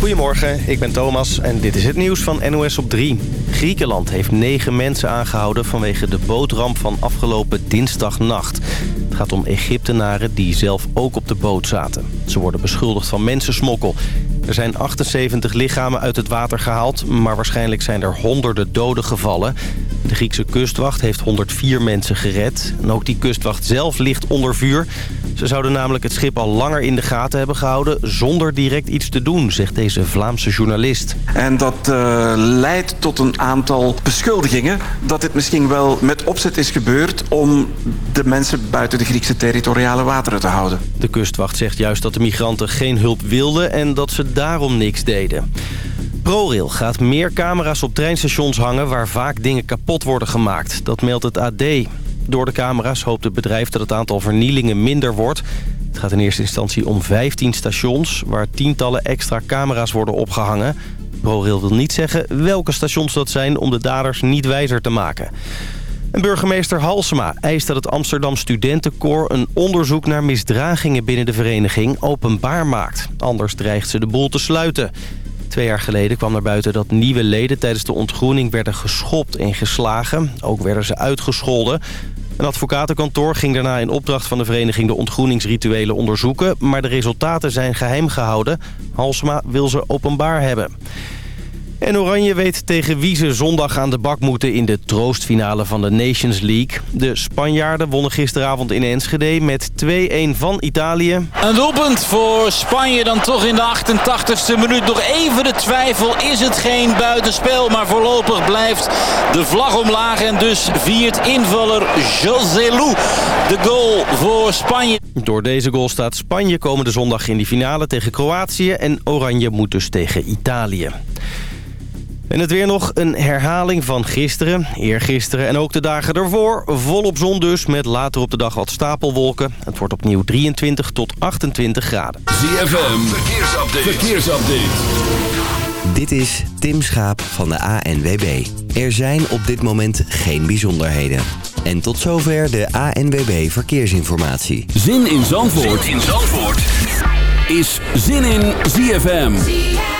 Goedemorgen, ik ben Thomas en dit is het nieuws van NOS op 3. Griekenland heeft negen mensen aangehouden vanwege de bootramp van afgelopen dinsdagnacht. Het gaat om Egyptenaren die zelf ook op de boot zaten. Ze worden beschuldigd van mensensmokkel. Er zijn 78 lichamen uit het water gehaald, maar waarschijnlijk zijn er honderden doden gevallen. De Griekse kustwacht heeft 104 mensen gered. En ook die kustwacht zelf ligt onder vuur. Ze zouden namelijk het schip al langer in de gaten hebben gehouden... zonder direct iets te doen, zegt deze Vlaamse journalist. En dat uh, leidt tot een aantal beschuldigingen... dat dit misschien wel met opzet is gebeurd... om de mensen buiten de Griekse territoriale wateren te houden. De kustwacht zegt juist dat de migranten geen hulp wilden... en dat ze daarom niks deden. ProRail gaat meer camera's op treinstations hangen... waar vaak dingen kapot worden gemaakt. Dat meldt het AD. Door de camera's hoopt het bedrijf dat het aantal vernielingen minder wordt. Het gaat in eerste instantie om 15 stations... waar tientallen extra camera's worden opgehangen. ProRail wil niet zeggen welke stations dat zijn... om de daders niet wijzer te maken. En burgemeester Halsema eist dat het Amsterdam Studentenkoor... een onderzoek naar misdragingen binnen de vereniging openbaar maakt. Anders dreigt ze de boel te sluiten. Twee jaar geleden kwam naar buiten dat nieuwe leden tijdens de ontgroening werden geschopt en geslagen. Ook werden ze uitgescholden. Een advocatenkantoor ging daarna in opdracht van de vereniging de ontgroeningsrituelen onderzoeken. Maar de resultaten zijn geheim gehouden. Halsma wil ze openbaar hebben. En Oranje weet tegen wie ze zondag aan de bak moeten in de troostfinale van de Nations League. De Spanjaarden wonnen gisteravond in Enschede met 2-1 van Italië. Een doelpunt voor Spanje dan toch in de 88ste minuut. Nog even de twijfel, is het geen buitenspel? Maar voorlopig blijft de vlag omlaag en dus viert invaller José Lu de goal voor Spanje. Door deze goal staat Spanje komende zondag in die finale tegen Kroatië en Oranje moet dus tegen Italië. En het weer nog een herhaling van gisteren, eergisteren en ook de dagen ervoor. Volop zon dus, met later op de dag wat stapelwolken. Het wordt opnieuw 23 tot 28 graden. ZFM, verkeersupdate. verkeersupdate. Dit is Tim Schaap van de ANWB. Er zijn op dit moment geen bijzonderheden. En tot zover de ANWB Verkeersinformatie. Zin in Zandvoort, zin in Zandvoort. is Zin in ZFM.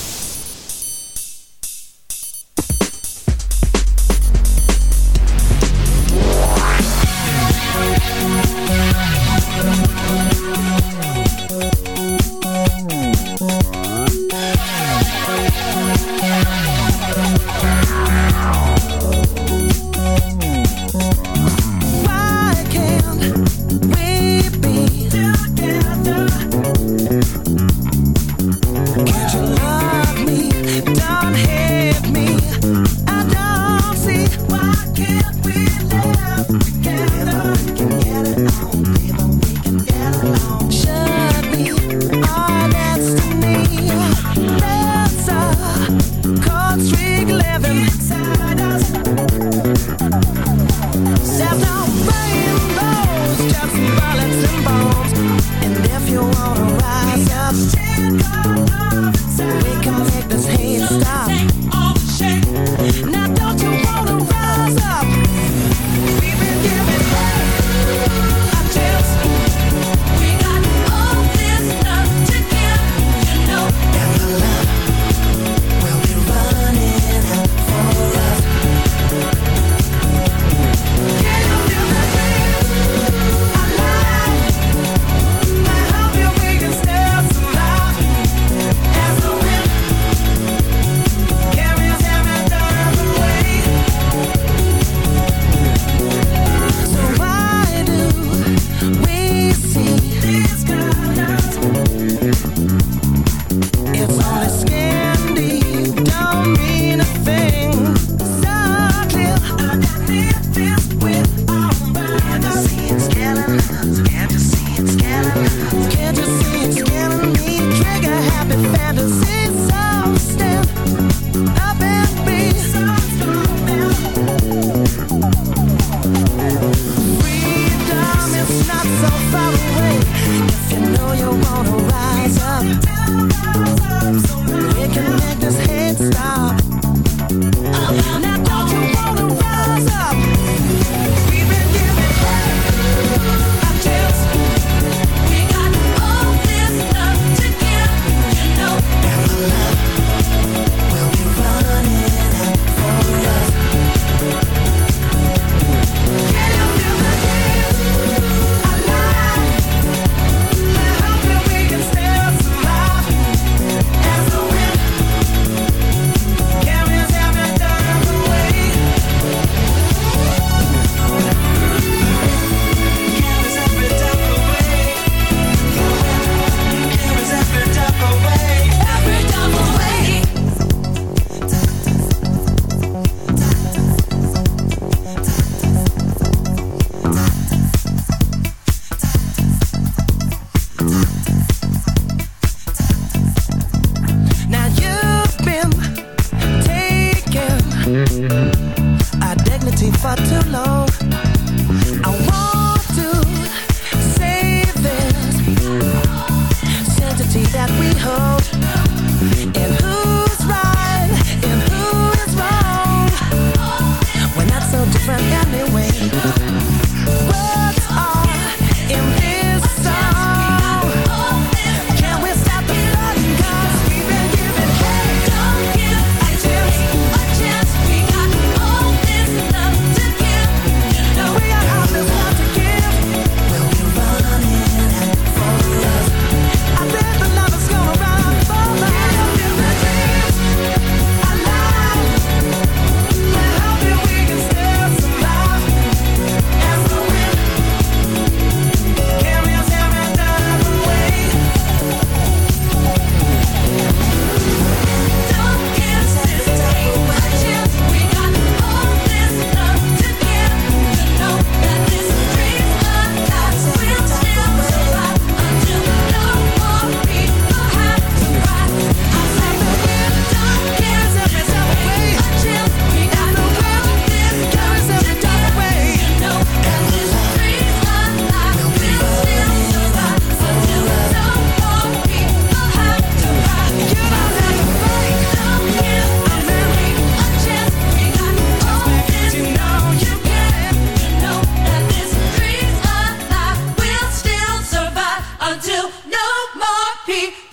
happy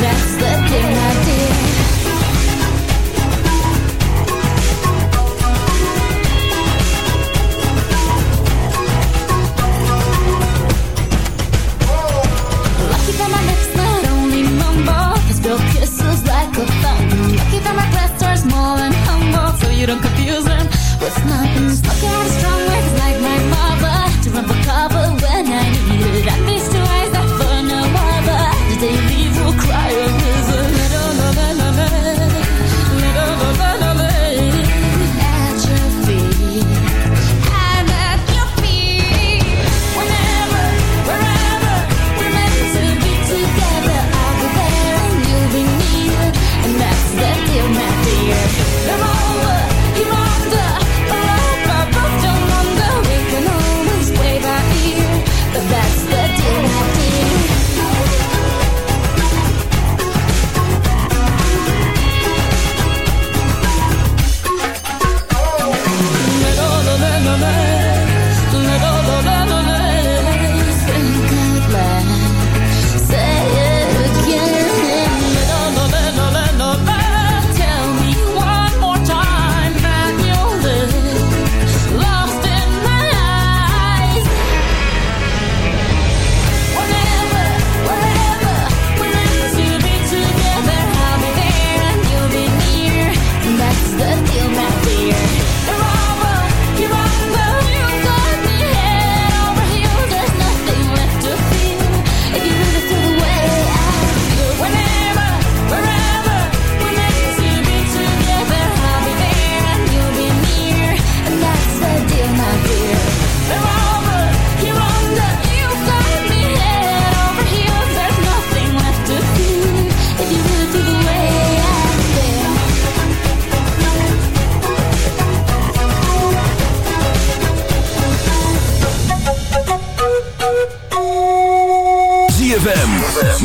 That's the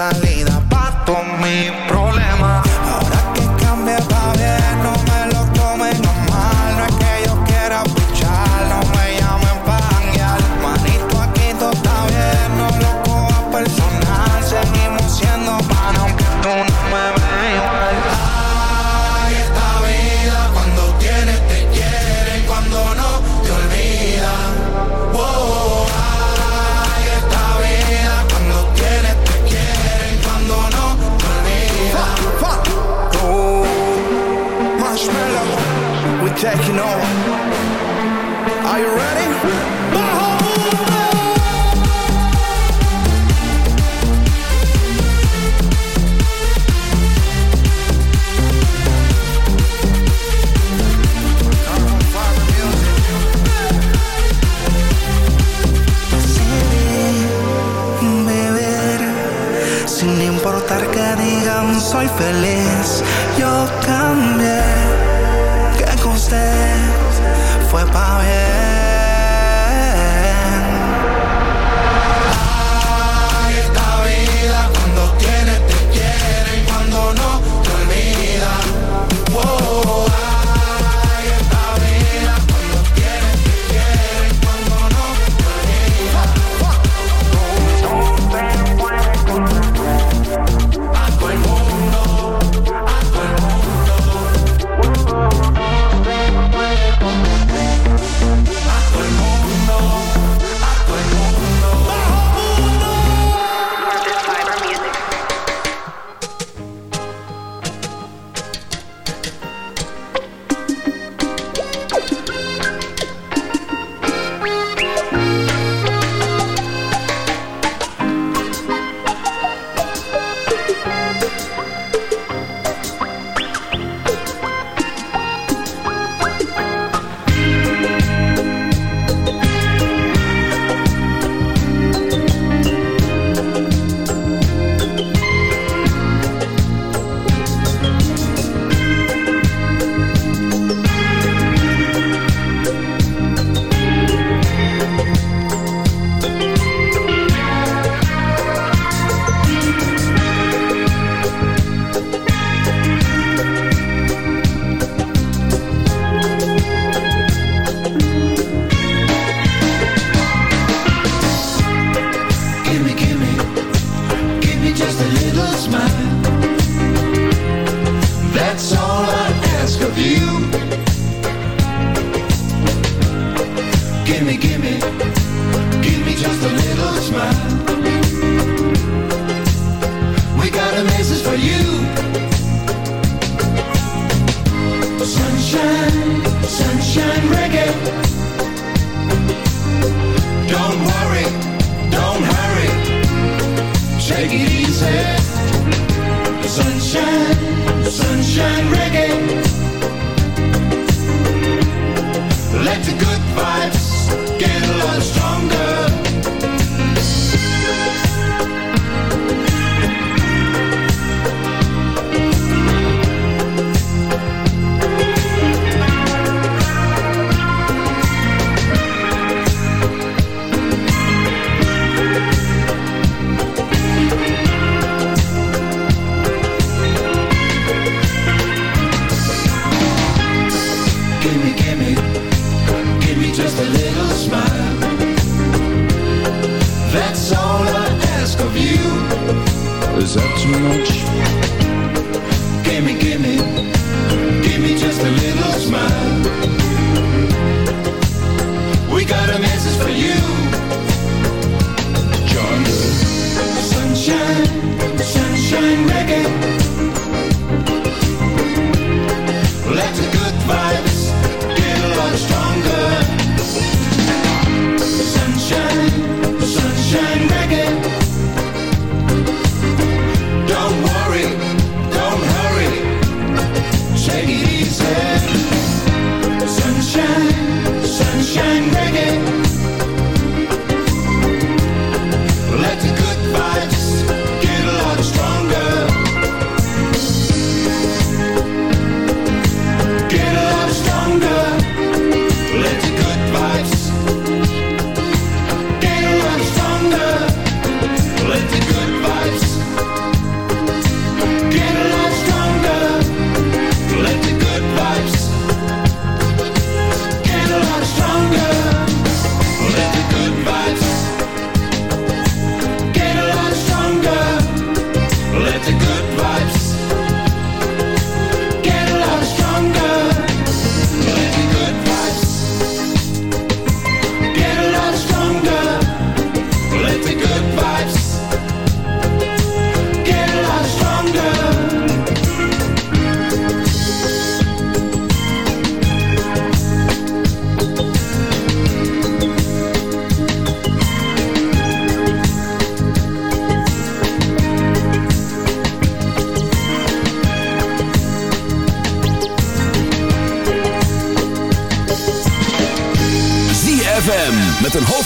salida para tu mismo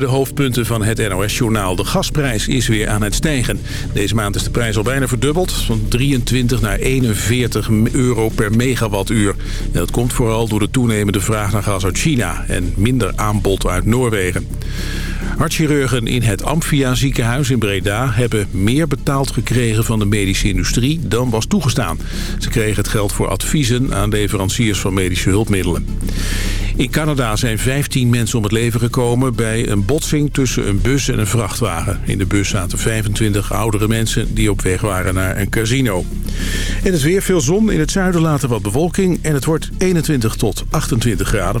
de hoofdpunten van het NOS-journaal. De gasprijs is weer aan het stijgen. Deze maand is de prijs al bijna verdubbeld. Van 23 naar 41 euro per megawattuur. En dat komt vooral door de toenemende vraag naar gas uit China... en minder aanbod uit Noorwegen. Hartchirurgen in het Amphia ziekenhuis in Breda hebben meer betaald gekregen van de medische industrie dan was toegestaan. Ze kregen het geld voor adviezen aan leveranciers van medische hulpmiddelen. In Canada zijn 15 mensen om het leven gekomen bij een botsing tussen een bus en een vrachtwagen. In de bus zaten 25 oudere mensen die op weg waren naar een casino. En het weer veel zon, in het zuiden later wat bewolking en het wordt 21 tot 28 graden.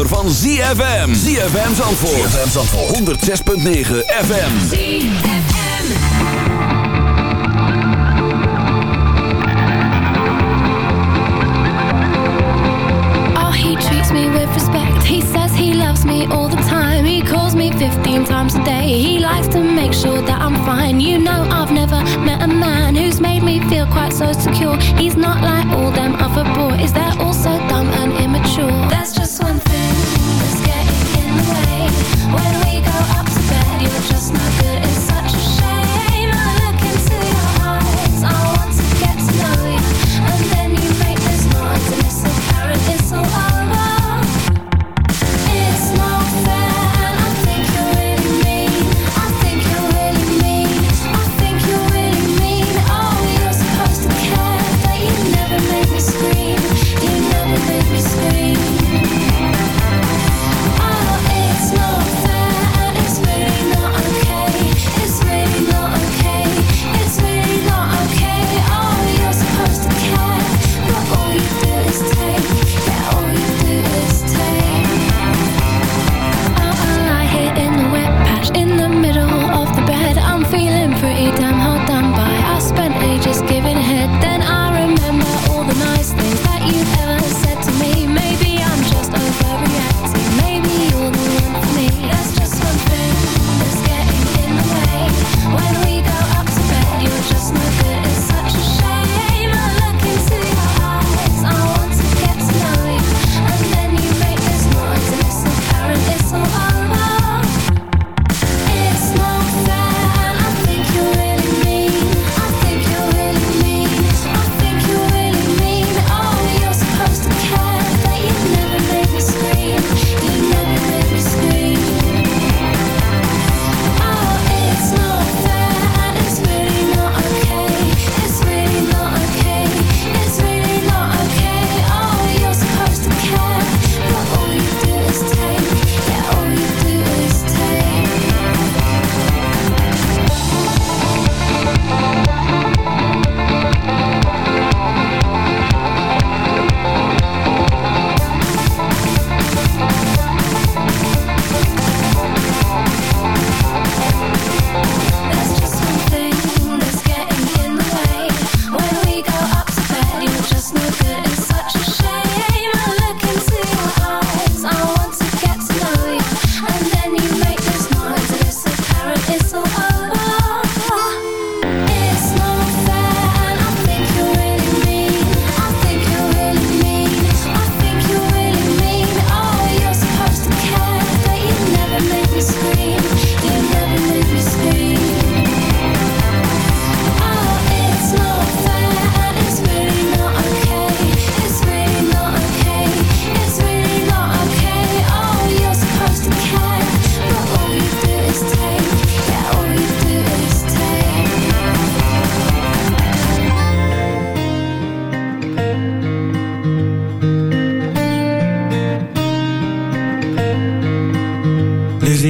zomer van ZFM. ZFM Zandvoort. ZFM Zandvoort. 106.9 FM. ZFM. me with respect He says he loves me all the time He calls me 15 times a day He likes to make sure that I'm fine You know I've never met a man Who's made me feel quite so secure He's not like all them other boys They're all so dumb and immature That's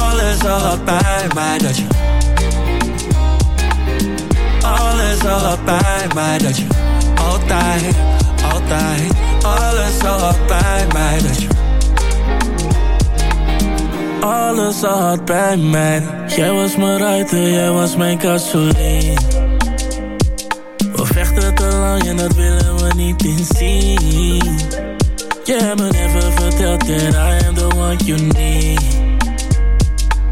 alles al had bij mij. Dat je alles al had bij mij. Dat je altijd, altijd alles bij mij. Dat je Alles al had bij mij. Jij was mijn ruiter, jij was mijn gasoline. We vechten te lang en dat willen we niet inzien. Je hebt me never verteld that I am the one you need.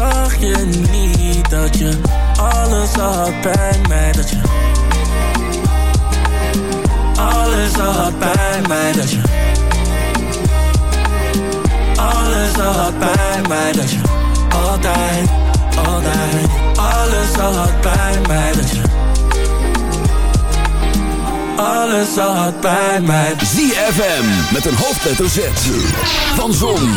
zag je niet dat je alles had bij mij Dat je alles had bij mij Dat je alles had bij mij Dat je altijd, altijd alles had bij mij Dat je alles had bij mij ZFM met een hoofdletter Z. Van Zon,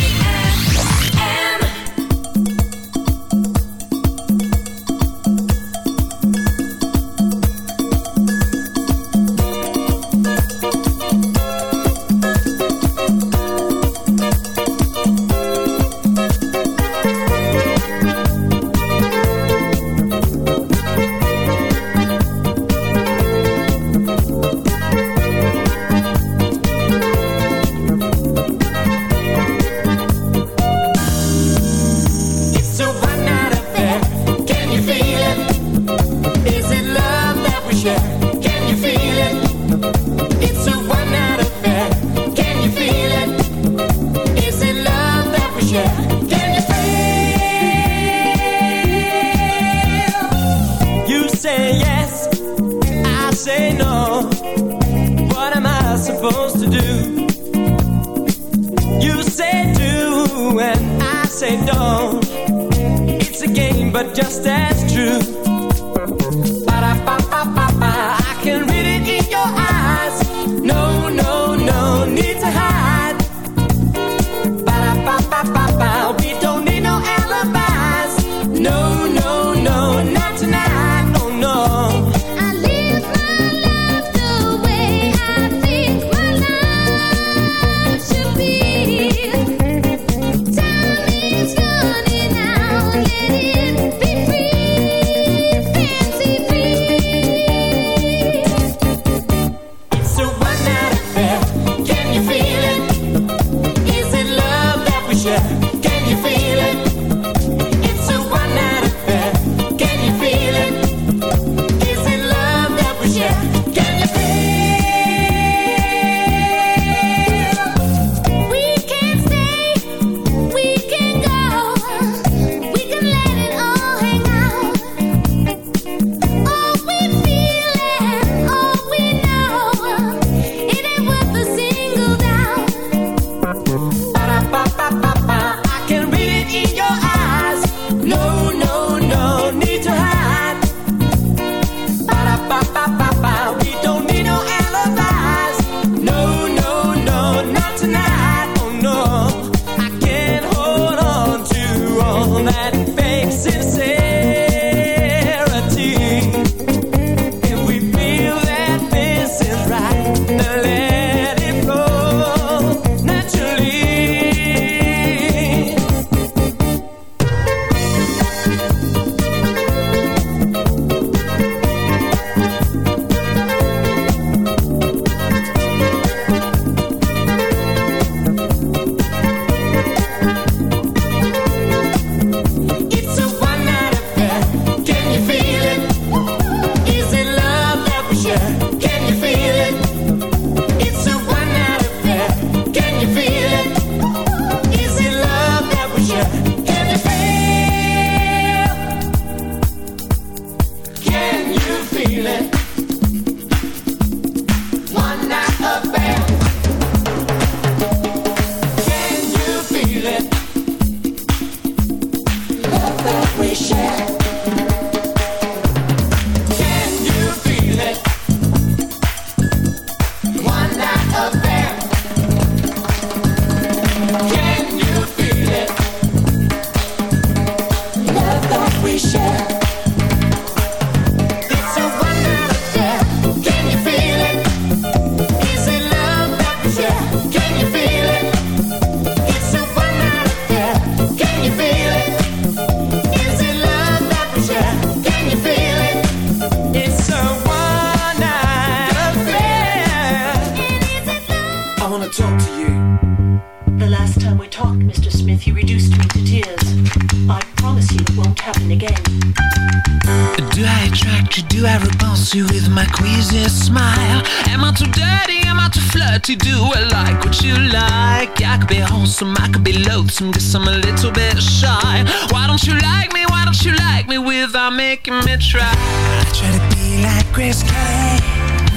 attracted you, I repulse you with my queasy smile Am I too dirty, am I too flirty, do I like what you like? I could be wholesome, I could be loathsome, guess I'm a little bit shy Why don't you like me, why don't you like me without making me try? I try to be like Chris Kelly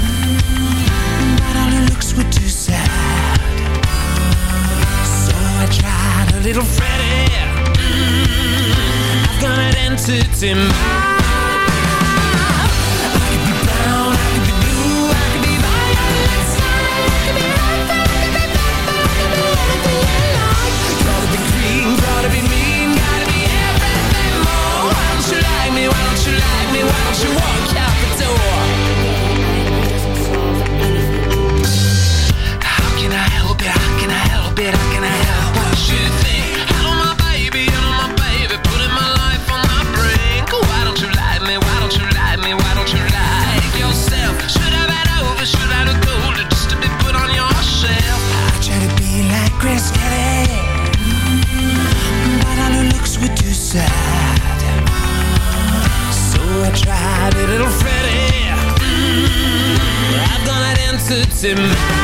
mm. But all her looks were too sad So I tried a little Freddie mm. I've got an entity mind you want. in